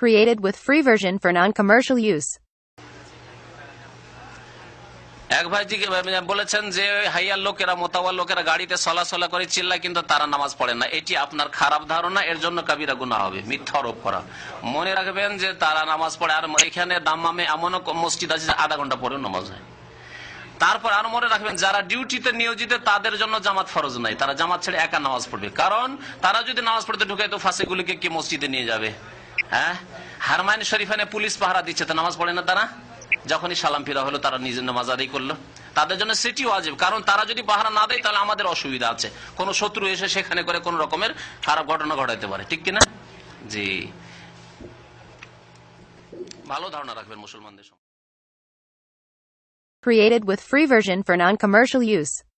Created with free version for non-commercial use. এক ভাই বলেছেন যে হাইয়ার লোকেরা, মোতাবার লোকেরা গাড়িতে চলাচলা করে চিল্লায়, কিন্তু তারা নামাজ পড়ে না। এটি আপনার খারাপ ধারণা, এর জন্য কাবিরা গুণা হবে, মিথ্যা আরোপ করা। মনে রাখবেন যে তারা নামাজ পড়ে, আর এখানে দাম্মামে এমনও মসজিদ আছে আধা ঘণ্টা পরেও নামাজ হয় তারপর আর মনে রাখবেন, যারা ডিউটিতে নিয়োজিত, তাদের জন্য জামাত ফরজ নাই। তারা জামাত ছেড়ে একা নামাজ পড়বে। কারণ তারা যদি নামাজ পড়তে ঢুকে তো ফাঁসিগুলিকে কি মসজিদে নিয়ে যাবে? হ্যাঁ? হারমাইন শরীফানে পুলিশ পাহারা দিচ্ছে, তো নামাজ পড়ে না তারা? যখনই সালাম ফিরা হলো, তারা নিজের নামাজ আদায় করল। তাদের জন্য সেটি ওয়াজিব, কারণ তারা যদি পাহারা না দেয়, তাহলে আমাদের অসুবিধা আছে। কোন শত্রু এসে সেখানে করে কোন রকমের খারাপ ঘটনা ঘটাইতে পারে, ঠিক কিনা? জি। ভালো ধারণা রাখবেন মুসলমানদের। Created with free version for non-commercial use.